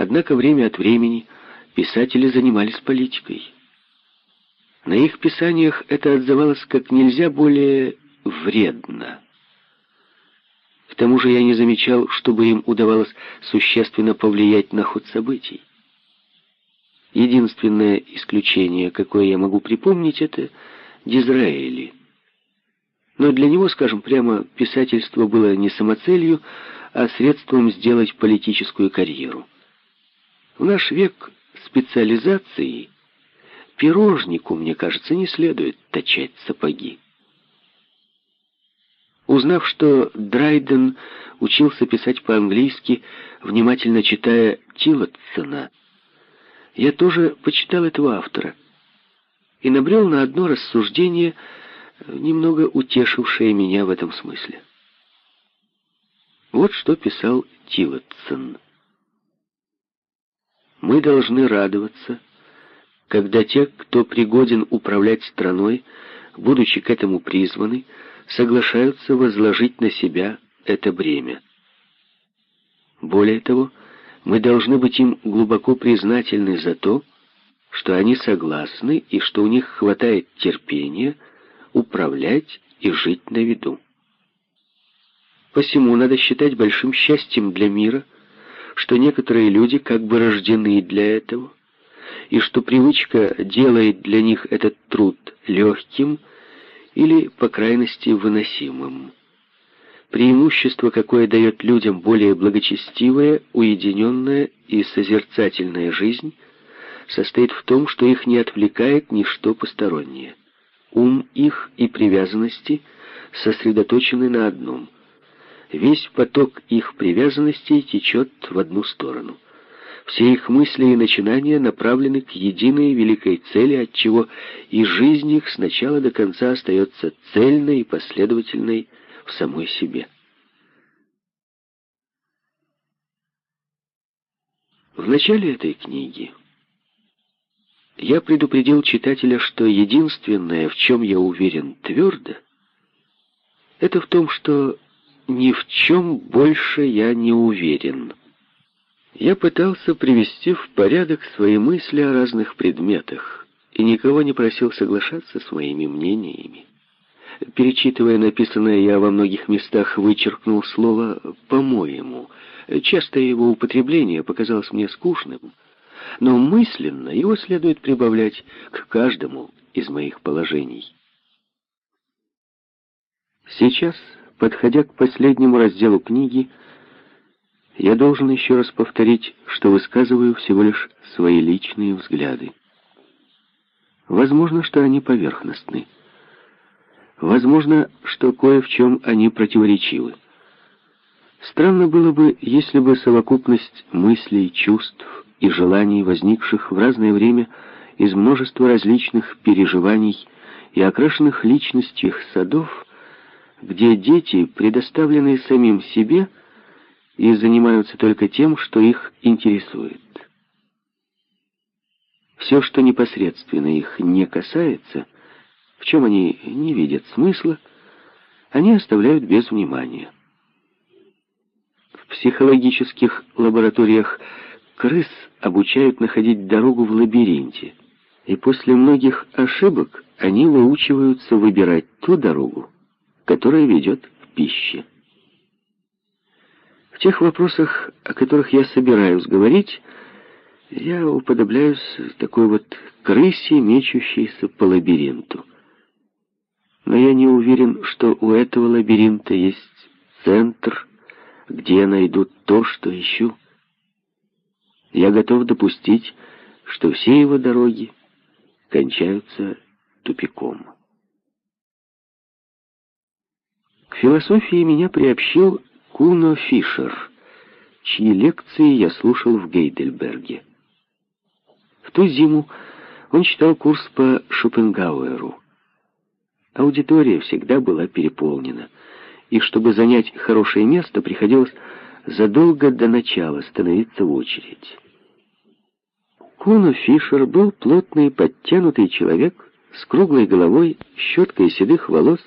Однако время от времени писатели занимались политикой. На их писаниях это отзывалось как нельзя более вредно. К тому же я не замечал, чтобы им удавалось существенно повлиять на ход событий. Единственное исключение, какое я могу припомнить, это Дизраэли. Но для него, скажем прямо, писательство было не самоцелью, а средством сделать политическую карьеру. В наш век специализации пирожнику, мне кажется, не следует точать сапоги. Узнав, что Драйден учился писать по-английски, внимательно читая Тиллотсона, я тоже почитал этого автора и набрел на одно рассуждение, немного утешившее меня в этом смысле. Вот что писал Тиллотсон. «Мы должны радоваться, когда те, кто пригоден управлять страной, будучи к этому призваны, соглашаются возложить на себя это бремя. Более того, мы должны быть им глубоко признательны за то, что они согласны и что у них хватает терпения управлять и жить на виду. Посему надо считать большим счастьем для мира, что некоторые люди как бы рождены для этого, и что привычка делает для них этот труд легким или, по крайности, выносимым. Преимущество, какое дает людям более благочестивая, уединенная и созерцательная жизнь, состоит в том, что их не отвлекает ничто постороннее. Ум их и привязанности сосредоточены на одном. Весь поток их привязанностей течет в одну сторону — все их мысли и начинания направлены к единой великой цели, отчего и жизнь их сначала до конца остается цельной и последовательной в самой себе. В начале этой книги я предупредил читателя, что единственное, в чем я уверен твердо, это в том, что ни в чем больше я не уверен. Я пытался привести в порядок свои мысли о разных предметах и никого не просил соглашаться с моими мнениями. Перечитывая написанное, я во многих местах вычеркнул слово «по-моему». Часто его употребление показалось мне скучным, но мысленно его следует прибавлять к каждому из моих положений. Сейчас, подходя к последнему разделу книги, я должен еще раз повторить, что высказываю всего лишь свои личные взгляды. Возможно, что они поверхностны. Возможно, что кое в чем они противоречивы. Странно было бы, если бы совокупность мыслей, чувств и желаний, возникших в разное время из множества различных переживаний и окрашенных личностью садов, где дети, предоставленные самим себе, и занимаются только тем, что их интересует. Все, что непосредственно их не касается, в чем они не видят смысла, они оставляют без внимания. В психологических лабораториях крыс обучают находить дорогу в лабиринте, и после многих ошибок они выучиваются выбирать ту дорогу, которая ведет к пище тех вопросах, о которых я собираюсь говорить, я уподобляюсь такой вот крысе, мечущейся по лабиринту. Но я не уверен, что у этого лабиринта есть центр, где я найду то, что ищу. Я готов допустить, что все его дороги кончаются тупиком. Философии меня приобщил Куно Фишер, чьи лекции я слушал в Гейдельберге. В ту зиму он читал курс по Шопенгауэру. Аудитория всегда была переполнена, и чтобы занять хорошее место, приходилось задолго до начала становиться в очередь. Куно Фишер был плотный, подтянутый человек с круглой головой, щеткой седых волос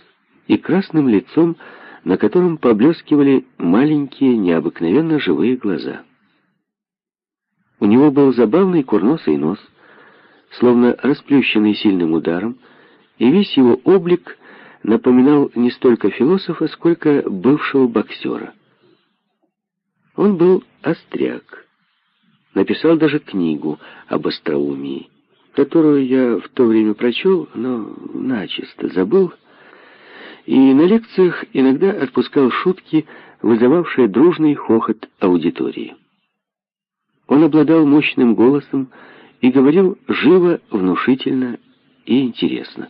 и красным лицом, на котором поблескивали маленькие, необыкновенно живые глаза. У него был забавный курносый нос, словно расплющенный сильным ударом, и весь его облик напоминал не столько философа, сколько бывшего боксера. Он был остряк. Написал даже книгу об остроумии, которую я в то время прочел, но начисто забыл, и на лекциях иногда отпускал шутки, вызывавшие дружный хохот аудитории. Он обладал мощным голосом и говорил живо, внушительно и интересно.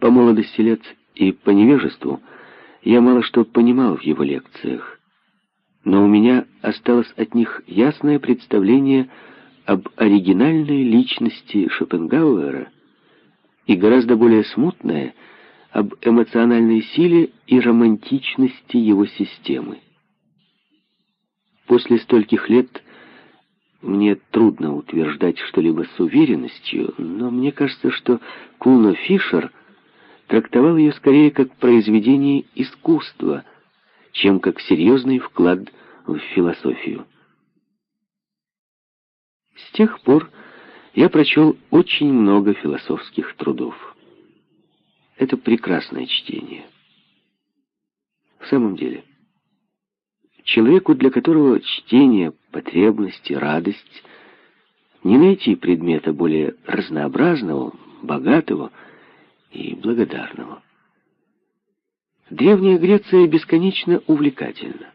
По молодости лет и по невежеству я мало что понимал в его лекциях, но у меня осталось от них ясное представление об оригинальной личности Шопенгауэра и гораздо более смутное об эмоциональной силе и романтичности его системы. После стольких лет мне трудно утверждать что-либо с уверенностью, но мне кажется, что Куно Фишер трактовал ее скорее как произведение искусства, чем как серьезный вклад в философию. С тех пор я прочел очень много философских трудов. Это прекрасное чтение. В самом деле, человеку, для которого чтение, потребности, радость, не найти предмета более разнообразного, богатого, и благодарного. Древняя Греция бесконечно увлекательна,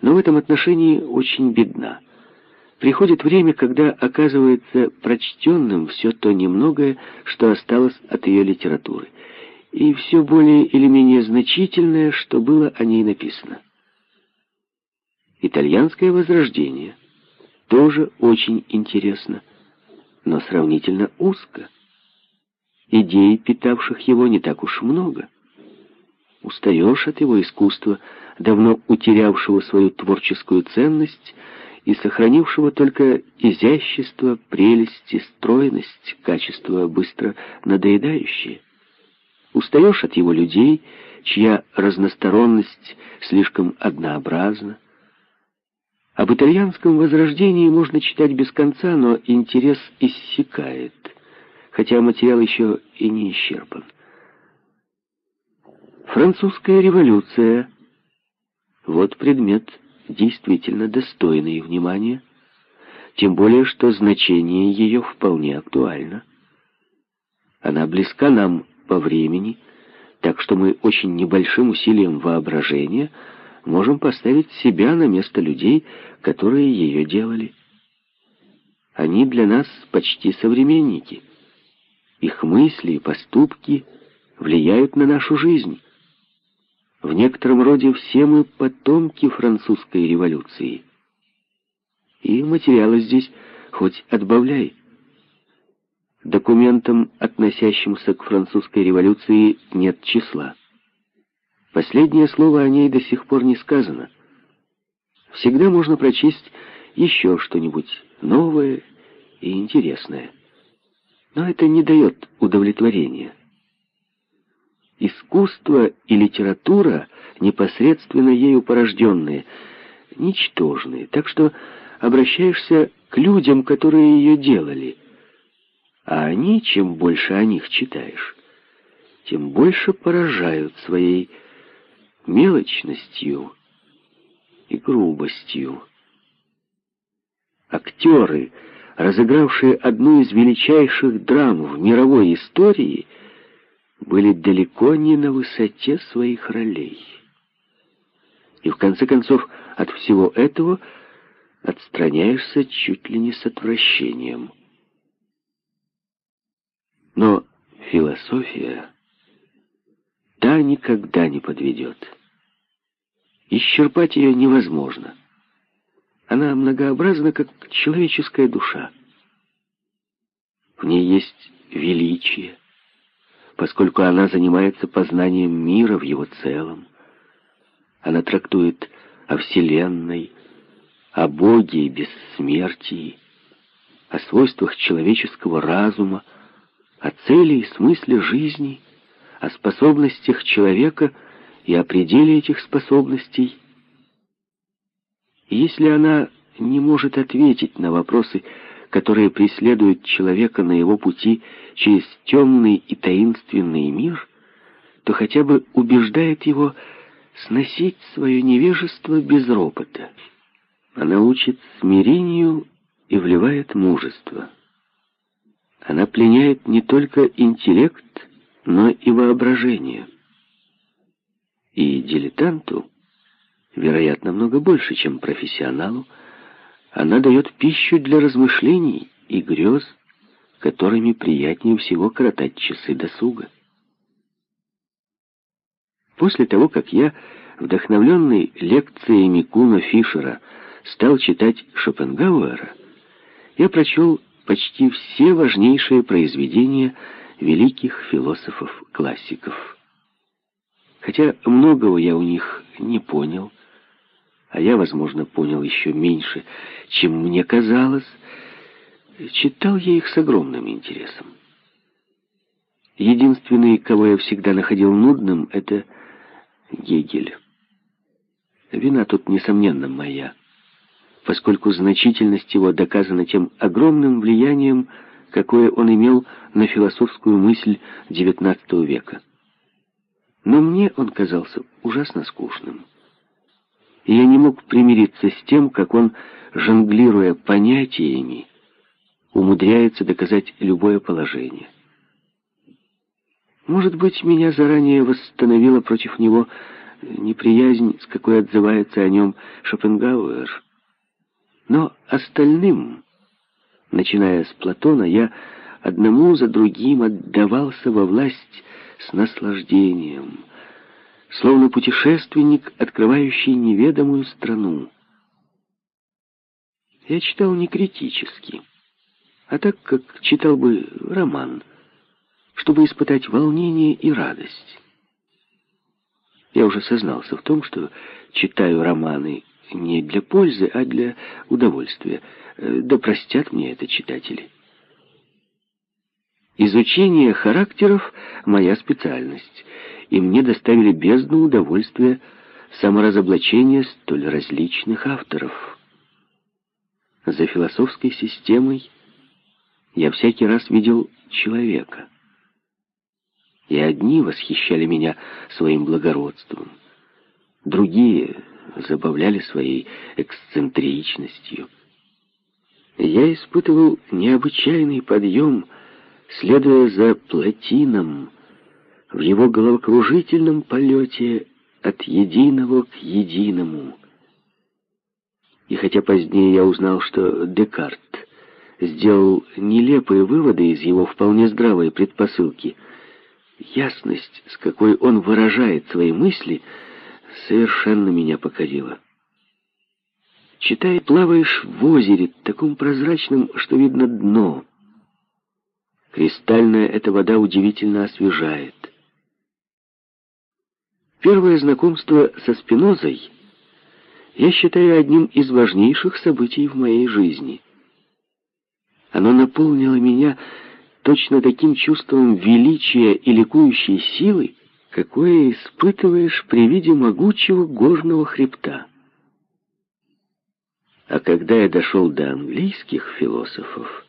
но в этом отношении очень бедна. Приходит время, когда оказывается прочтенным все то немногое, что осталось от ее литературы, и все более или менее значительное, что было о ней написано. Итальянское возрождение тоже очень интересно, но сравнительно узко. Идей, питавших его, не так уж много. Устаешь от его искусства, давно утерявшего свою творческую ценность и сохранившего только изящество, прелесть и стройность, качество быстро надоедающие. Устаешь от его людей, чья разносторонность слишком однообразна. Об итальянском возрождении можно читать без конца, но интерес иссякает хотя материал еще и не исчерпан. Французская революция — вот предмет действительно достойный внимания, тем более, что значение ее вполне актуально. Она близка нам по времени, так что мы очень небольшим усилием воображения можем поставить себя на место людей, которые ее делали. Они для нас почти современники — их мысли и поступки влияют на нашу жизнь. В некотором роде все мы потомки французской революции. И материала здесь хоть отбавляй. Документам, относящимся к французской революции, нет числа. Последнее слово о ней до сих пор не сказано. Всегда можно прочесть еще что-нибудь новое и интересное но это не дает удовлетворения. Искусство и литература, непосредственно ею порожденные, ничтожные, так что обращаешься к людям, которые ее делали. А они, чем больше о них читаешь, тем больше поражают своей мелочностью и грубостью. Актеры — разыгравшие одну из величайших драм в мировой истории, были далеко не на высоте своих ролей. И в конце концов от всего этого отстраняешься чуть ли не с отвращением. Но философия, та никогда не подведет. Исчерпать ее невозможно. Она многообразна, как человеческая душа. В ней есть величие, поскольку она занимается познанием мира в его целом. Она трактует о Вселенной, о Боге и бессмертии, о свойствах человеческого разума, о цели и смысле жизни, о способностях человека и о пределе этих способностей – если она не может ответить на вопросы, которые преследуют человека на его пути через темный и таинственный мир, то хотя бы убеждает его сносить свое невежество без ропота. Она учит смирению и вливает мужество. Она пленяет не только интеллект, но и воображение. И дилетанту, вероятно, много больше, чем профессионалу, она дает пищу для размышлений и грез, которыми приятнее всего коротать часы досуга. После того, как я, вдохновленный лекциями Куна Фишера, стал читать Шопенгауэра, я прочел почти все важнейшие произведения великих философов-классиков. Хотя многого я у них не понял, а я, возможно, понял еще меньше, чем мне казалось, читал я их с огромным интересом. Единственный, кого я всегда находил нудным, это Гегель. Вина тут, несомненно, моя, поскольку значительность его доказана тем огромным влиянием, какое он имел на философскую мысль XIX века. Но мне он казался ужасно скучным. Я не мог примириться с тем, как он, жонглируя понятиями, умудряется доказать любое положение. Может быть, меня заранее восстановила против него неприязнь, с какой отзывается о нем Шопенгауэр. Но остальным, начиная с Платона, я одному за другим отдавался во власть с наслаждением, словно путешественник, открывающий неведомую страну. Я читал не критически, а так, как читал бы роман — чтобы испытать волнение и радость. Я уже сознался в том, что читаю романы не для пользы, а для удовольствия. Э, да простят мне это читатели. Изучение характеров — моя специальность, и мне доставили бездну удовольствия саморазоблачения столь различных авторов. За философской системой я всякий раз видел человека — и одни восхищали меня своим благородством, другие забавляли своей эксцентричностью. Я испытывал необычайный подъем, следуя за плотином в его головокружительном полете от единого к единому. И хотя позднее я узнал, что Декарт сделал нелепые выводы из его вполне здравой предпосылки — Ясность, с какой он выражает свои мысли, совершенно меня покорила. Читая, плаваешь в озере, таком прозрачном, что видно дно. Кристальная эта вода удивительно освежает. Первое знакомство со Спинозой я считаю одним из важнейших событий в моей жизни. Оно наполнило меня точно таким чувством величия и ликующей силы, какое испытываешь при виде могучего горного хребта. А когда я дошел до английских философов,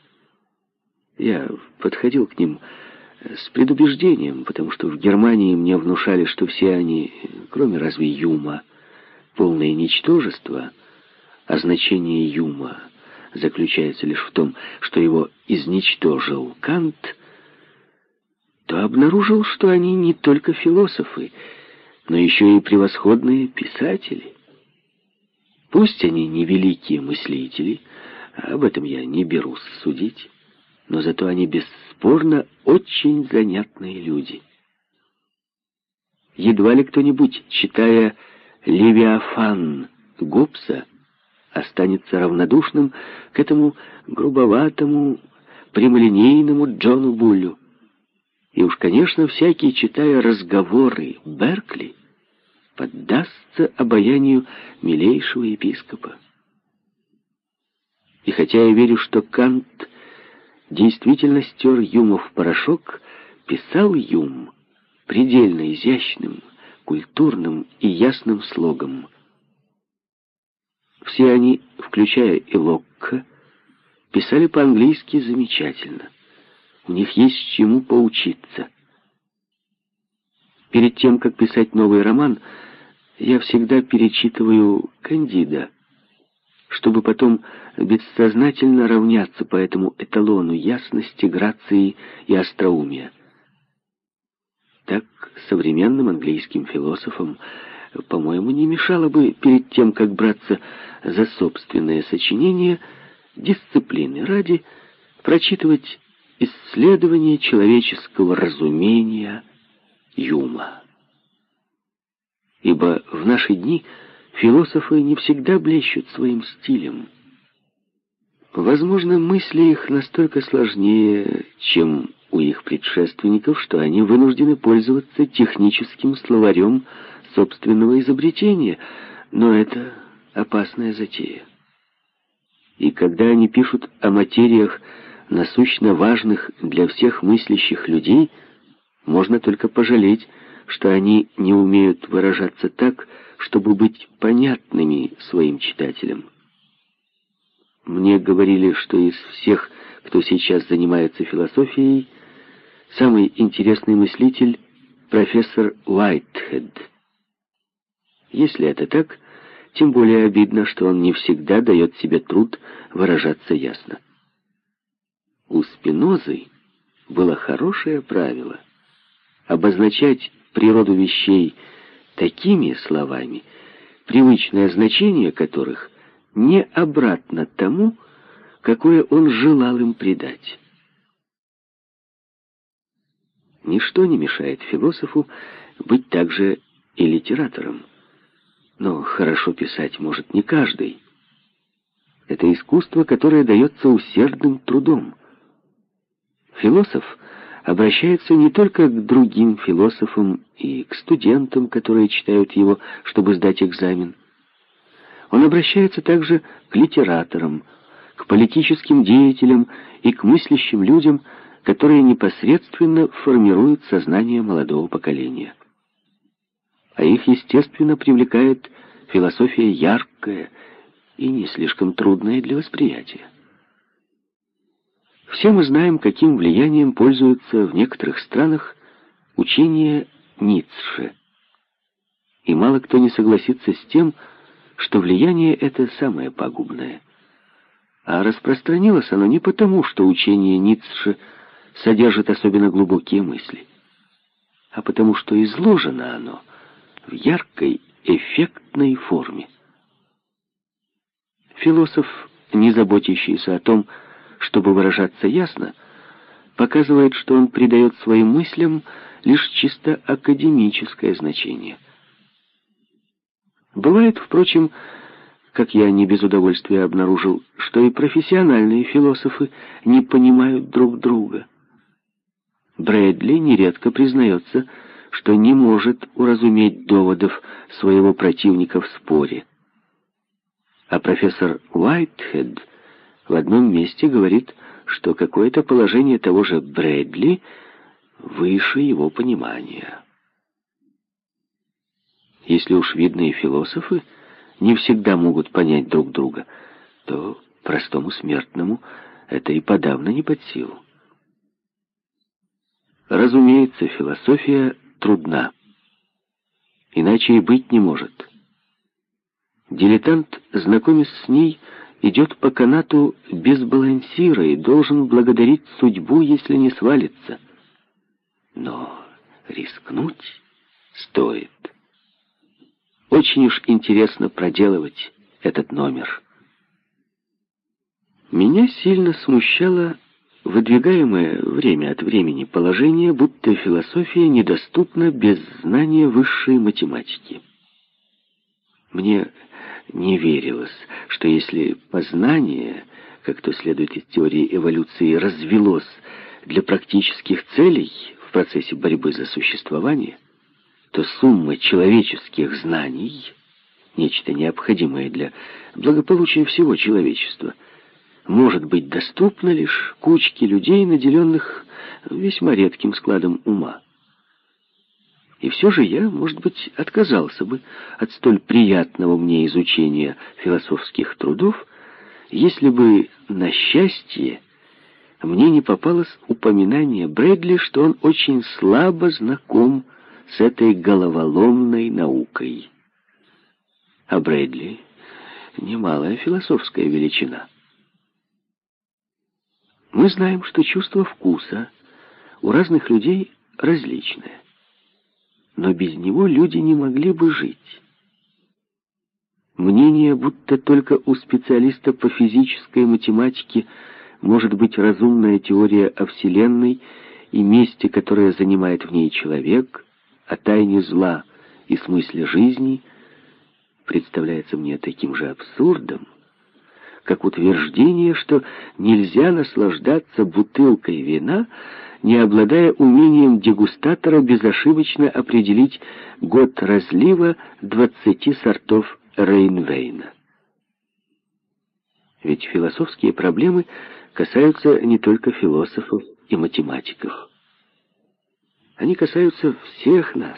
я подходил к ним с предубеждением, потому что в Германии мне внушали, что все они, кроме разве Юма, полное ничтожество, а значение Юма — заключается лишь в том, что его изничтожил Кант, то обнаружил, что они не только философы, но еще и превосходные писатели. Пусть они не великие мыслители, об этом я не берусь судить, но зато они бесспорно очень занятные люди. Едва ли кто-нибудь, читая «Левиафан» Гоббса, останется равнодушным к этому грубоватому, прямолинейному Джону Буллю. И уж, конечно, всякий, читая разговоры Беркли, поддастся обаянию милейшего епископа. И хотя я верю, что Кант действительно стер Юма в порошок, писал Юм предельно изящным, культурным и ясным слогом — Все они, включая и Локка, писали по-английски замечательно. У них есть чему поучиться. Перед тем, как писать новый роман, я всегда перечитываю «Кандида», чтобы потом бессознательно равняться по этому эталону ясности, грации и остроумия. Так современным английским философам, по-моему, не мешало бы перед тем, как браться за собственное сочинение, дисциплины ради прочитывать исследование человеческого разумения Юма. Ибо в наши дни философы не всегда блещут своим стилем. Возможно, мысли их настолько сложнее, чем у их предшественников, что они вынуждены пользоваться техническим словарем собственного изобретения, но это опасная затея. И когда они пишут о материях, насущно важных для всех мыслящих людей, можно только пожалеть, что они не умеют выражаться так, чтобы быть понятными своим читателям. Мне говорили, что из всех, кто сейчас занимается философией, самый интересный мыслитель — профессор Уайтхед. Если это так, тем более обидно, что он не всегда дает себе труд выражаться ясно. У Спинозы было хорошее правило обозначать природу вещей такими словами, привычное значение которых не обратно тому, какое он желал им придать. Ничто не мешает философу быть также и литератором. Но хорошо писать может не каждый. Это искусство, которое дается усердным трудом. Философ обращается не только к другим философам и к студентам, которые читают его, чтобы сдать экзамен. Он обращается также к литераторам, к политическим деятелям и к мыслящим людям, которые непосредственно формируют сознание молодого поколения. А их, естественно, привлекает философия яркая и не слишком трудная для восприятия. Все мы знаем, каким влиянием пользуется в некоторых странах учение Ницше. И мало кто не согласится с тем, что влияние это самое пагубное. А распространилось оно не потому, что учение Ницше содержит особенно глубокие мысли, а потому что изложено оно в яркой, эффектной форме. Философ, не заботящийся о том, чтобы выражаться ясно, показывает, что он придает своим мыслям лишь чисто академическое значение. Бывает, впрочем, как я не без удовольствия обнаружил, что и профессиональные философы не понимают друг друга. Брэдли нередко признается, что не может уразуметь доводов своего противника в споре. А профессор Уайтхед в одном месте говорит, что какое-то положение того же Брэдли выше его понимания. Если уж видные философы не всегда могут понять друг друга, то простому смертному это и подавно не под силу. Разумеется, философия трудна. Иначе и быть не может. Дилетант, знакомясь с ней, идет по канату без балансира и должен благодарить судьбу, если не свалится. Но рискнуть стоит. Очень уж интересно проделывать этот номер. Меня сильно смущало выдвигаемое время от времени положение, будто философия недоступна без знания высшей математики. Мне не верилось, что если познание, как то следует из теории эволюции, развелось для практических целей в процессе борьбы за существование, то сумма человеческих знаний, нечто необходимое для благополучия всего человечества, может быть доступна лишь кучке людей, наделенных весьма редким складом ума. И все же я, может быть, отказался бы от столь приятного мне изучения философских трудов, если бы, на счастье, мне не попалось упоминание Брэдли, что он очень слабо знаком с этой головоломной наукой. А Брэдли — немалая философская величина. Мы знаем, что чувство вкуса у разных людей различное но без него люди не могли бы жить. Мнение, будто только у специалиста по физической математике может быть разумная теория о Вселенной и месте, которое занимает в ней человек, о тайне зла и смысле жизни, представляется мне таким же абсурдом, как утверждение, что нельзя наслаждаться бутылкой вина, не обладая умением дегустатора безошибочно определить год разлива 20 сортов Рейнвейна. Ведь философские проблемы касаются не только философов и математиков. Они касаются всех нас.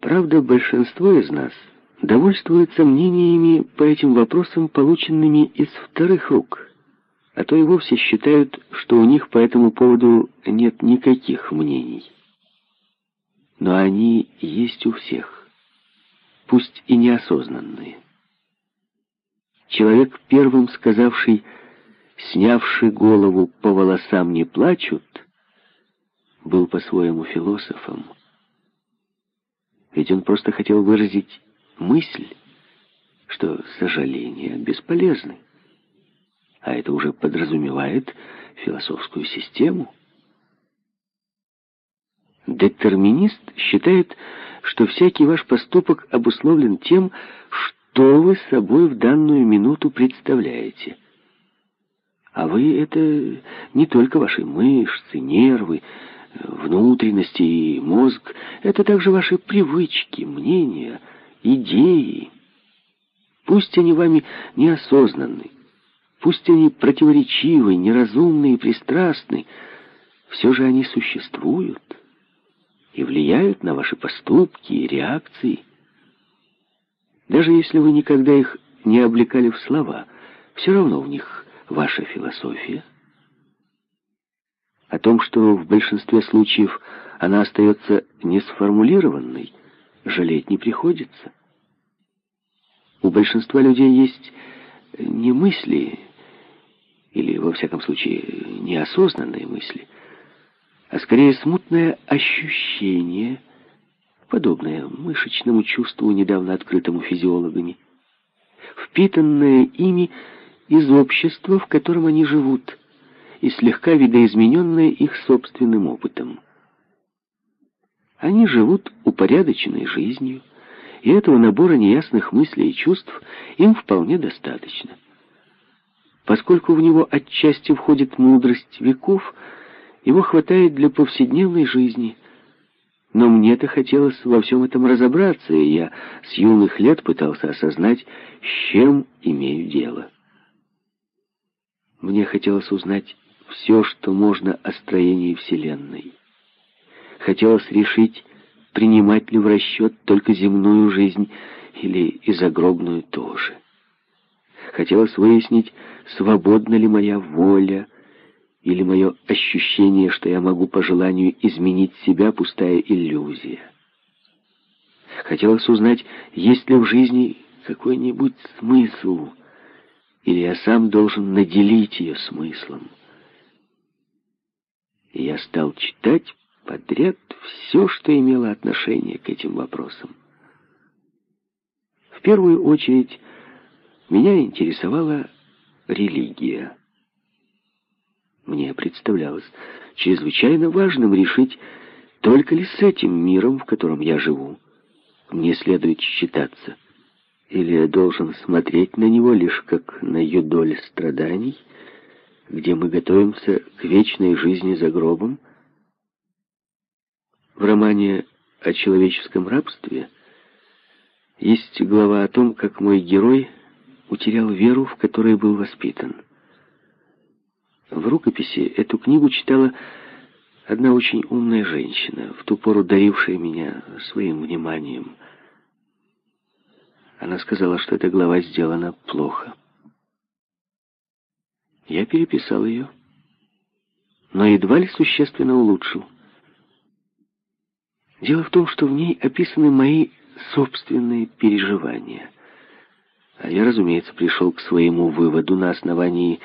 Правда, большинство из нас довольствуется мнениями по этим вопросам, полученными из вторых рук – а то и вовсе считают, что у них по этому поводу нет никаких мнений. Но они есть у всех, пусть и неосознанные. Человек, первым сказавший «снявший голову по волосам не плачут», был по-своему философом. Ведь он просто хотел выразить мысль, что сожаления бесполезны а это уже подразумевает философскую систему. Детерминист считает, что всякий ваш поступок обусловлен тем, что вы собой в данную минуту представляете. А вы — это не только ваши мышцы, нервы, внутренности и мозг, это также ваши привычки, мнения, идеи. Пусть они вами неосознанны, Пусть они противоречивы, неразумны и пристрастны, все же они существуют и влияют на ваши поступки и реакции. Даже если вы никогда их не облекали в слова, все равно в них ваша философия. О том, что в большинстве случаев она остается несформулированной, жалеть не приходится. У большинства людей есть не мысли, или, во всяком случае, неосознанные мысли, а скорее смутное ощущение, подобное мышечному чувству, недавно открытому физиологами, впитанное ими из общества, в котором они живут, и слегка видоизмененное их собственным опытом. Они живут упорядоченной жизнью, и этого набора неясных мыслей и чувств им вполне достаточно. Поскольку в него отчасти входит мудрость веков, его хватает для повседневной жизни. Но мне-то хотелось во всем этом разобраться, и я с юных лет пытался осознать, с чем имею дело. Мне хотелось узнать все, что можно о строении Вселенной. Хотелось решить, принимать ли в расчет только земную жизнь или и загробную тоже. Хотелось выяснить, свободна ли моя воля, или мое ощущение, что я могу по желанию изменить себя, пустая иллюзия. Хотелось узнать, есть ли в жизни какой-нибудь смысл, или я сам должен наделить ее смыслом. И я стал читать подряд все, что имело отношение к этим вопросам. В первую очередь меня интересовала религия. Мне представлялось чрезвычайно важным решить, только ли с этим миром, в котором я живу, мне следует считаться, или я должен смотреть на него лишь как на юдоль страданий, где мы готовимся к вечной жизни за гробом. В романе о человеческом рабстве есть глава о том, как мой герой утерял веру, в которой был воспитан. В рукописи эту книгу читала Одна очень умная женщина, в ту пору дарившая меня своим вниманием. Она сказала, что эта глава сделана плохо. Я переписал ее, но едва ли существенно улучшил. Дело в том, что в ней описаны мои собственные переживания. А я, разумеется, пришел к своему выводу на основании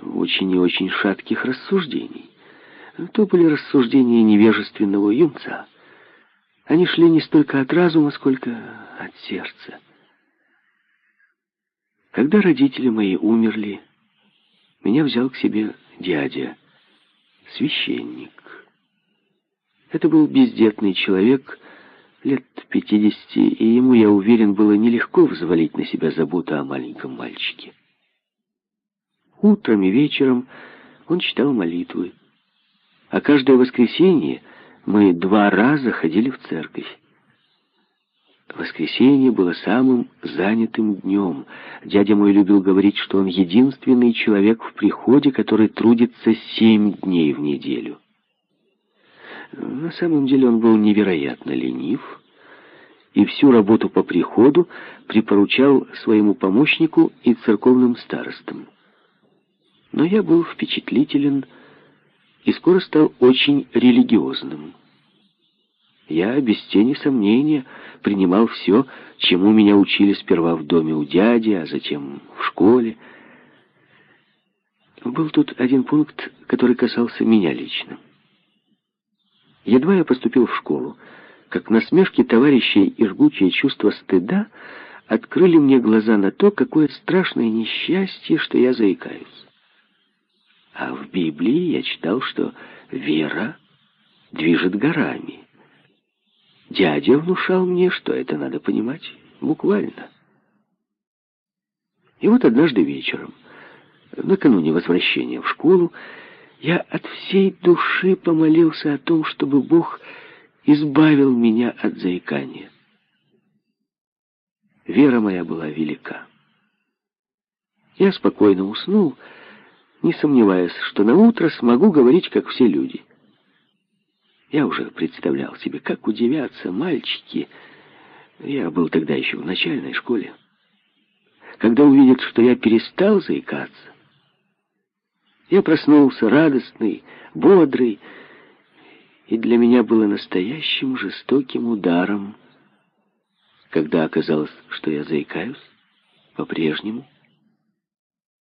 очень и очень шатких рассуждений. То были рассуждения невежественного юнца. Они шли не столько от разума, сколько от сердца. Когда родители мои умерли, меня взял к себе дядя, священник. Это был бездетный человек, лет пятидесяти, и ему, я уверен, было нелегко взвалить на себя заботу о маленьком мальчике. Утром и вечером он читал молитвы, а каждое воскресенье мы два раза ходили в церковь. Воскресенье было самым занятым днем. Дядя мой любил говорить, что он единственный человек в приходе, который трудится семь дней в неделю. На самом деле он был невероятно ленив и всю работу по приходу припоручал своему помощнику и церковным старостам. Но я был впечатлителен и скоро стал очень религиозным. Я, без тени сомнения, принимал все, чему меня учили сперва в доме у дяди, а затем в школе. Был тут один пункт, который касался меня лично. Едва я поступил в школу, как насмешки товарищей и жгучее чувство стыда открыли мне глаза на то, какое страшное несчастье, что я заикаюсь. А в Библии я читал, что вера движет горами. Дядя внушал мне, что это надо понимать буквально. И вот однажды вечером, накануне возвращения в школу, я от всей души помолился о том, чтобы Бог избавил меня от заикания. Вера моя была велика. Я спокойно уснул, не сомневаясь, что на утро смогу говорить, как все люди. Я уже представлял себе, как удивятся мальчики, я был тогда еще в начальной школе, когда увидят, что я перестал заикаться. Я проснулся радостный, бодрый, и для меня было настоящим жестоким ударом, когда оказалось, что я заикаюсь по-прежнему.